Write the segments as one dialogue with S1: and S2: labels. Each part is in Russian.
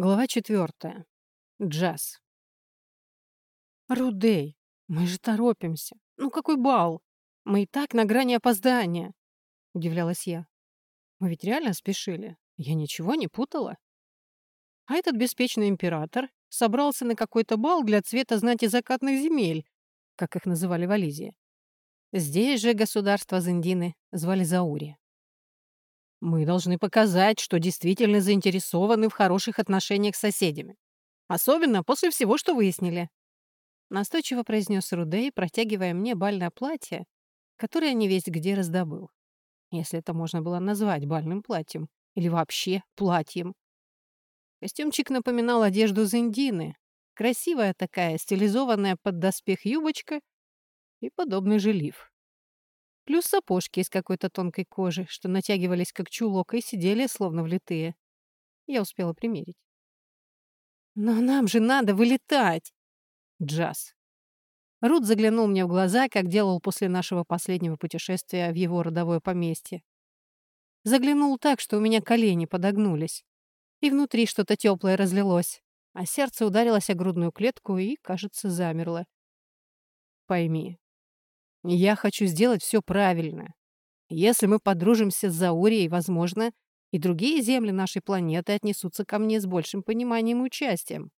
S1: Глава четвертая. Джаз. «Рудей, мы же торопимся. Ну какой бал? Мы и так на грани опоздания», — удивлялась я. «Мы ведь реально спешили. Я ничего не путала». А этот беспечный император собрался на какой-то бал для цвета знати закатных земель, как их называли в Ализии. Здесь же государство Зендины звали Заури. Мы должны показать, что действительно заинтересованы в хороших отношениях с соседями. Особенно после всего, что выяснили. Настойчиво произнес Рудей, протягивая мне бальное платье, которое не весь где раздобыл. Если это можно было назвать бальным платьем. Или вообще платьем. Костюмчик напоминал одежду Зендины. Красивая такая, стилизованная под доспех юбочка и подобный же лиф. Плюс сапожки из какой-то тонкой кожи, что натягивались как чулок и сидели словно влитые. Я успела примерить. «Но нам же надо вылетать!» Джаз. Рут заглянул мне в глаза, как делал после нашего последнего путешествия в его родовое поместье. Заглянул так, что у меня колени подогнулись. И внутри что-то теплое разлилось, а сердце ударилось о грудную клетку и, кажется, замерло. Пойми, я хочу сделать все правильно. Если мы подружимся с Заурией, возможно, и другие земли нашей планеты отнесутся ко мне с большим пониманием и участием.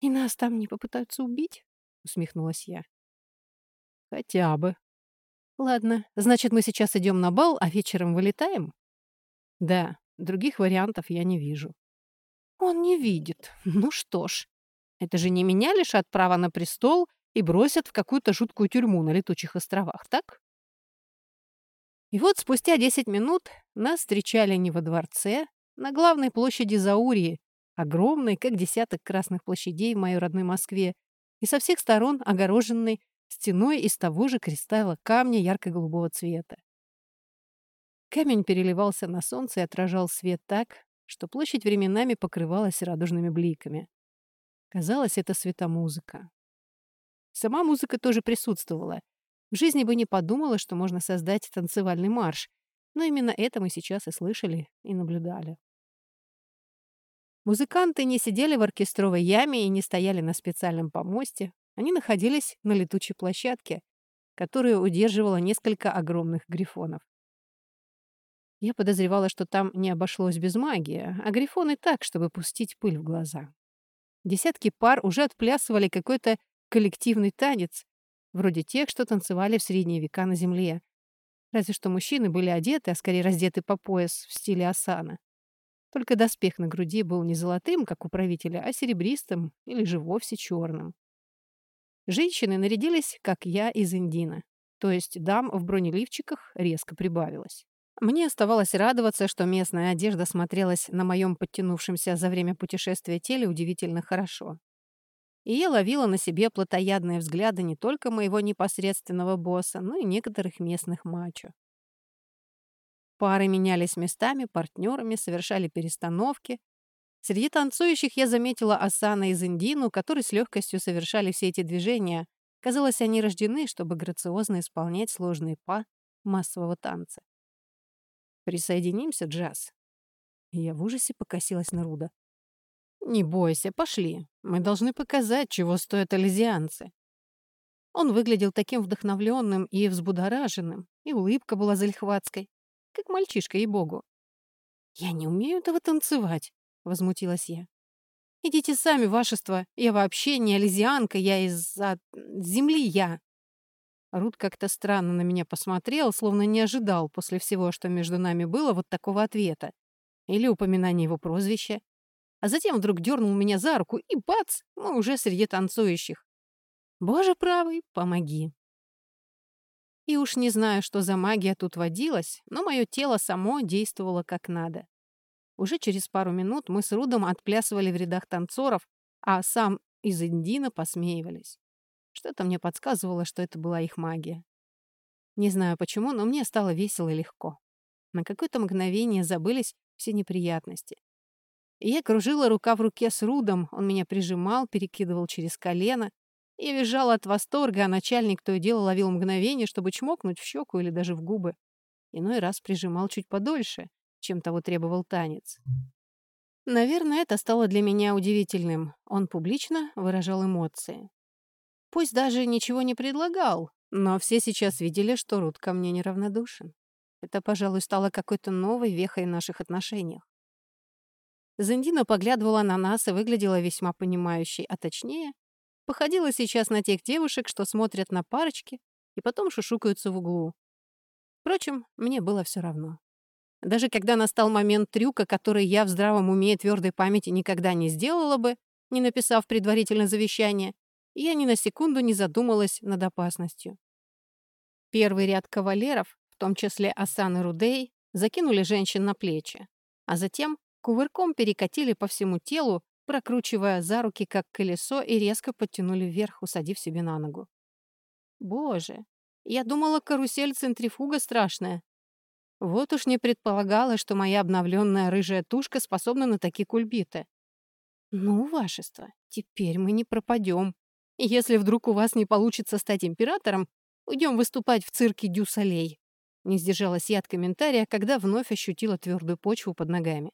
S1: «И нас там не попытаются убить?» — усмехнулась я. «Хотя бы». «Ладно, значит, мы сейчас идем на бал, а вечером вылетаем?» «Да, других вариантов я не вижу». «Он не видит. Ну что ж, это же не меня лишат права на престол и бросят в какую-то жуткую тюрьму на летучих островах, так? И вот спустя 10 минут нас встречали не во дворце, на главной площади Заурии, огромной, как десяток красных площадей в моей родной Москве, и со всех сторон огороженной стеной из того же кристалла камня ярко-голубого цвета. Камень переливался на солнце и отражал свет так, что площадь временами покрывалась радужными бликами. Казалось, это светомузыка. Сама музыка тоже присутствовала. В жизни бы не подумала, что можно создать танцевальный марш, но именно это мы сейчас и слышали, и наблюдали. Музыканты не сидели в оркестровой яме и не стояли на специальном помосте. Они находились на летучей площадке, которую удерживало несколько огромных грифонов. Я подозревала, что там не обошлось без магии, а грифоны так, чтобы пустить пыль в глаза. Десятки пар уже отплясывали какой-то коллективный танец, вроде тех, что танцевали в средние века на земле. Разве что мужчины были одеты, а скорее раздеты по пояс в стиле осана. Только доспех на груди был не золотым, как у правителя, а серебристым или же вовсе черным. Женщины нарядились, как я, из Индина. То есть дам в бронеливчиках резко прибавилось. Мне оставалось радоваться, что местная одежда смотрелась на моем подтянувшемся за время путешествия теле удивительно хорошо и я ловила на себе плотоядные взгляды не только моего непосредственного босса, но и некоторых местных мачо. Пары менялись местами, партнерами, совершали перестановки. Среди танцующих я заметила Асана и Зиндину, которые с легкостью совершали все эти движения. Казалось, они рождены, чтобы грациозно исполнять сложные па массового танца. «Присоединимся, Джаз?» Я в ужасе покосилась на Руда. «Не бойся, пошли. Мы должны показать, чего стоят ализианцы». Он выглядел таким вдохновленным и взбудораженным, и улыбка была зальхватской, как мальчишка, ей-богу. «Я не умею этого танцевать», — возмутилась я. «Идите сами, вашество. Я вообще не ализианка, я из-за земли я». Рут как-то странно на меня посмотрел, словно не ожидал после всего, что между нами было, вот такого ответа. Или упоминания его прозвища а затем вдруг дернул меня за руку, и бац, мы уже среди танцующих. Боже правый, помоги. И уж не знаю, что за магия тут водилась, но мое тело само действовало как надо. Уже через пару минут мы с Рудом отплясывали в рядах танцоров, а сам из Индина посмеивались. Что-то мне подсказывало, что это была их магия. Не знаю почему, но мне стало весело и легко. На какое-то мгновение забылись все неприятности. Я кружила рука в руке с Рудом, он меня прижимал, перекидывал через колено. Я визжала от восторга, а начальник то и дело ловил мгновение, чтобы чмокнуть в щеку или даже в губы. Иной раз прижимал чуть подольше, чем того требовал танец. Наверное, это стало для меня удивительным. Он публично выражал эмоции. Пусть даже ничего не предлагал, но все сейчас видели, что Рут ко мне неравнодушен. Это, пожалуй, стало какой-то новой вехой в наших отношениях. Зендина поглядывала на нас и выглядела весьма понимающей, а точнее, походила сейчас на тех девушек, что смотрят на парочки и потом шушукаются в углу. Впрочем, мне было все равно. Даже когда настал момент трюка, который я в здравом уме и твердой памяти никогда не сделала бы, не написав предварительно завещание, я ни на секунду не задумалась над опасностью. Первый ряд кавалеров, в том числе Асан и Рудей, закинули женщин на плечи, а затем кувырком перекатили по всему телу, прокручивая за руки как колесо и резко подтянули вверх, усадив себе на ногу. Боже, я думала, карусель центрифуга страшная. Вот уж не предполагала, что моя обновленная рыжая тушка способна на такие кульбиты. Ну, вашество, теперь мы не пропадем. Если вдруг у вас не получится стать императором, уйдем выступать в цирке Дюсалей. Не сдержалась я от комментария, когда вновь ощутила твердую почву под ногами.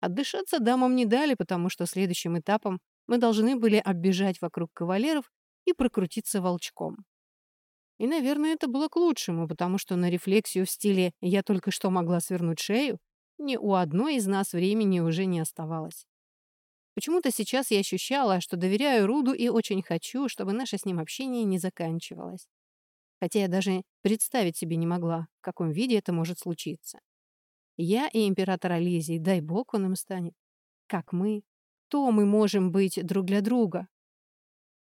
S1: Отдышаться дамам не дали, потому что следующим этапом мы должны были оббежать вокруг кавалеров и прокрутиться волчком. И, наверное, это было к лучшему, потому что на рефлексию в стиле «я только что могла свернуть шею» ни у одной из нас времени уже не оставалось. Почему-то сейчас я ощущала, что доверяю Руду и очень хочу, чтобы наше с ним общение не заканчивалось. Хотя я даже представить себе не могла, в каком виде это может случиться. Я и император Ализий, дай бог он им станет. Как мы? Кто мы можем быть друг для друга?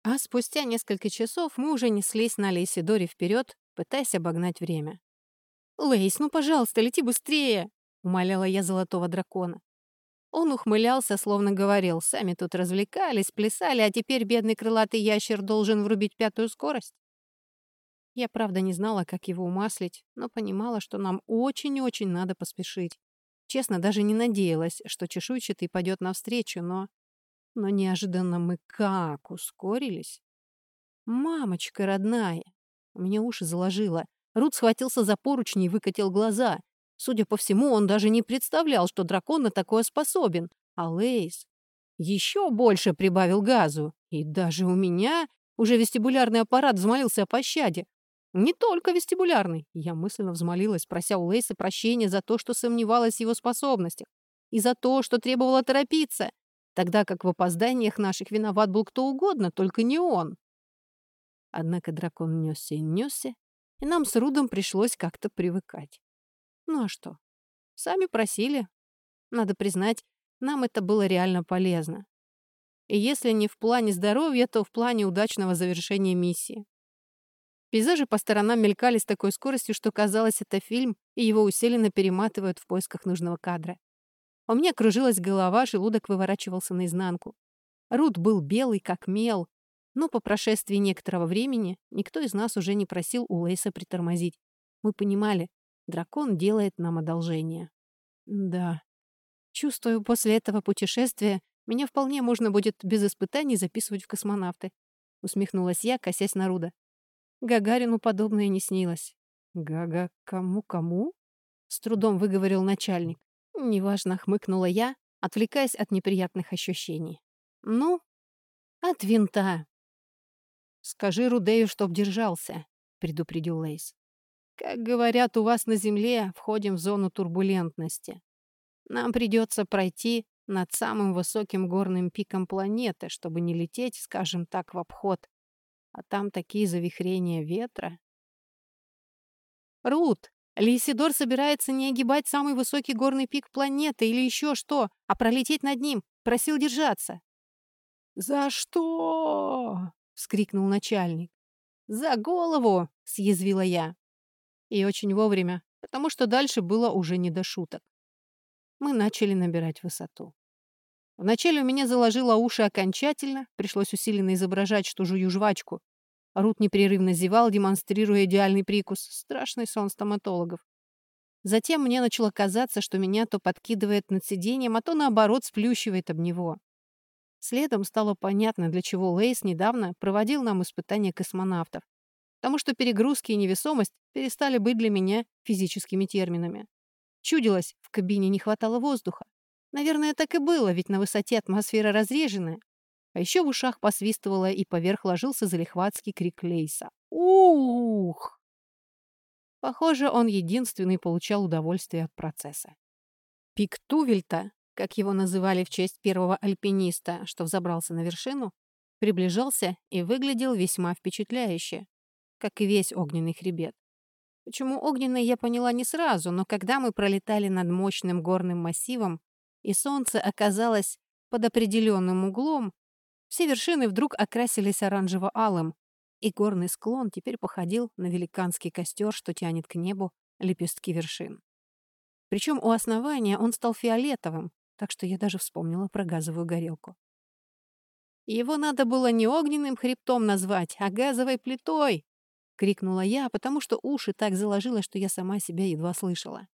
S1: А спустя несколько часов мы уже неслись на Лейсидоре вперед, пытаясь обогнать время. «Лейс, ну, пожалуйста, лети быстрее!» — умоляла я золотого дракона. Он ухмылялся, словно говорил, сами тут развлекались, плясали, а теперь бедный крылатый ящер должен врубить пятую скорость. Я, правда, не знала, как его умаслить, но понимала, что нам очень-очень надо поспешить. Честно, даже не надеялась, что чешуйчатый пойдет навстречу, но но неожиданно мы как ускорились. «Мамочка родная!» У меня уши заложило. Рут схватился за поручни и выкатил глаза. Судя по всему, он даже не представлял, что дракон на такое способен. А Лейс еще больше прибавил газу. И даже у меня уже вестибулярный аппарат взмолился о пощаде. Не только вестибулярный. Я мысленно взмолилась, прося у Лейса прощения за то, что сомневалась в его способностях. И за то, что требовала торопиться тогда как в опозданиях наших виноват был кто угодно, только не он. Однако дракон несся и несся, и нам с Рудом пришлось как-то привыкать. Ну а что? Сами просили. Надо признать, нам это было реально полезно. И если не в плане здоровья, то в плане удачного завершения миссии. Пейзажи по сторонам мелькали с такой скоростью, что казалось, это фильм, и его усиленно перематывают в поисках нужного кадра. У меня кружилась голова, желудок выворачивался наизнанку. Рут был белый, как мел, но по прошествии некоторого времени никто из нас уже не просил у Лейса притормозить. Мы понимали, дракон делает нам одолжение. Да. Чувствую, после этого путешествия меня вполне можно будет без испытаний записывать в космонавты. Усмехнулась я, косясь на Руда. Гагарину подобное не снилось. Гага кому-кому? С трудом выговорил начальник. Неважно, хмыкнула я, отвлекаясь от неприятных ощущений. Ну, от винта. Скажи Рудею, чтоб держался, предупредил Лейс. Как говорят у вас на Земле, входим в зону турбулентности. Нам придется пройти над самым высоким горным пиком планеты, чтобы не лететь, скажем так, в обход. А там такие завихрения ветра. «Рут, Лисидор собирается не огибать самый высокий горный пик планеты или еще что, а пролететь над ним. Просил держаться. «За что?» — вскрикнул начальник. «За голову!» — съязвила я. И очень вовремя, потому что дальше было уже не до шуток. Мы начали набирать высоту. Вначале у меня заложило уши окончательно, пришлось усиленно изображать, что жую жвачку, Рут непрерывно зевал, демонстрируя идеальный прикус. Страшный сон стоматологов. Затем мне начало казаться, что меня то подкидывает над сиденьем, а то, наоборот, сплющивает об него. Следом стало понятно, для чего Лейс недавно проводил нам испытания космонавтов. Потому что перегрузки и невесомость перестали быть для меня физическими терминами. Чудилось, в кабине не хватало воздуха. Наверное, так и было, ведь на высоте атмосфера разреженная. А еще в ушах посвистывало, и поверх ложился залихватский крик Лейса. «Ух!» Похоже, он единственный получал удовольствие от процесса. Пик Тувельта, как его называли в честь первого альпиниста, что взобрался на вершину, приближался и выглядел весьма впечатляюще, как и весь огненный хребет. Почему огненный, я поняла не сразу, но когда мы пролетали над мощным горным массивом, и солнце оказалось под определенным углом, все вершины вдруг окрасились оранжево-алым, и горный склон теперь походил на великанский костер, что тянет к небу лепестки вершин. Причем у основания он стал фиолетовым, так что я даже вспомнила про газовую горелку. Его надо было не огненным хребтом назвать, а газовой плитой, — крикнула я, потому что уши так заложило, что я сама себя едва слышала.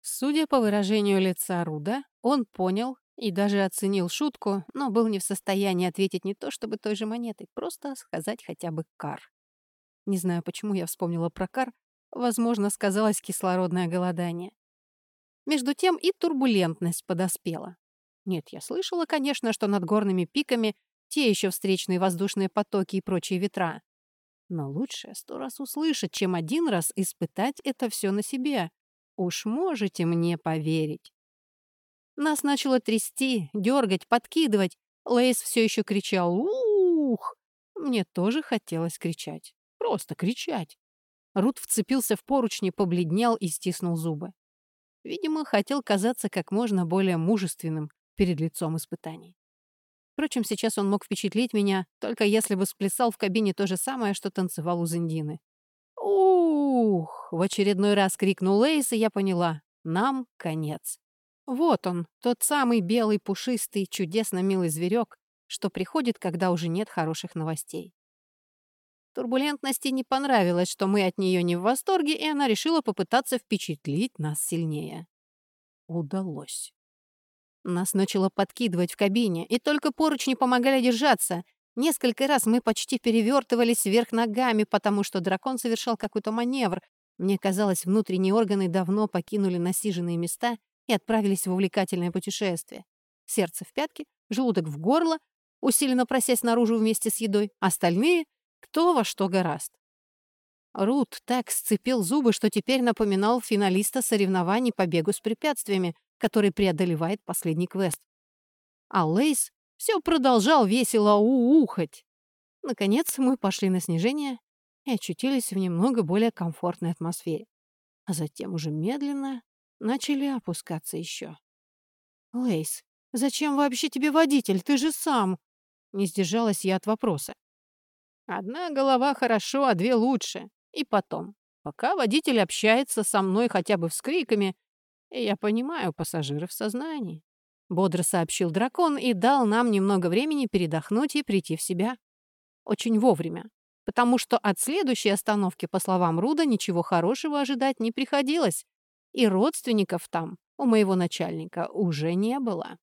S1: Судя по выражению лица Руда, он понял и даже оценил шутку, но был не в состоянии ответить не то чтобы той же монетой, просто сказать хотя бы «кар». Не знаю, почему я вспомнила про кар, возможно, сказалось кислородное голодание. Между тем и турбулентность подоспела. Нет, я слышала, конечно, что над горными пиками те еще встречные воздушные потоки и прочие ветра. Но лучше сто раз услышать, чем один раз испытать это все на себе. Уж можете мне поверить. Нас начало трясти, дергать, подкидывать. Лейс все еще кричал «Ух!». Мне тоже хотелось кричать. Просто кричать. Рут вцепился в поручни, побледнел и стиснул зубы. Видимо, хотел казаться как можно более мужественным перед лицом испытаний. Впрочем, сейчас он мог впечатлить меня, только если бы сплясал в кабине то же самое, что танцевал у Зиндины. «Ух!» — в очередной раз крикнул Лейс, и я поняла. «Нам конец». Вот он, тот самый белый, пушистый, чудесно милый зверек, что приходит, когда уже нет хороших новостей. Турбулентности не понравилось, что мы от нее не в восторге, и она решила попытаться впечатлить нас сильнее. Удалось. Нас начало подкидывать в кабине, и только поручни помогали держаться. Несколько раз мы почти перевертывались вверх ногами, потому что дракон совершал какой-то маневр. Мне казалось, внутренние органы давно покинули насиженные места и отправились в увлекательное путешествие. Сердце в пятки, желудок в горло, усиленно просясь наружу вместе с едой. Остальные — кто во что гораст. Рут так сцепил зубы, что теперь напоминал финалиста соревнований по бегу с препятствиями, который преодолевает последний квест. А Лейс все продолжал весело ухать. Наконец мы пошли на снижение и очутились в немного более комфортной атмосфере. А затем уже медленно начали опускаться еще. «Лейс, зачем вообще тебе водитель? Ты же сам!» Не сдержалась я от вопроса. «Одна голова хорошо, а две лучше. И потом, пока водитель общается со мной хотя бы с криками, «Я понимаю пассажиров в сознании», — бодро сообщил дракон и дал нам немного времени передохнуть и прийти в себя. Очень вовремя, потому что от следующей остановки, по словам Руда, ничего хорошего ожидать не приходилось, и родственников там у моего начальника уже не было.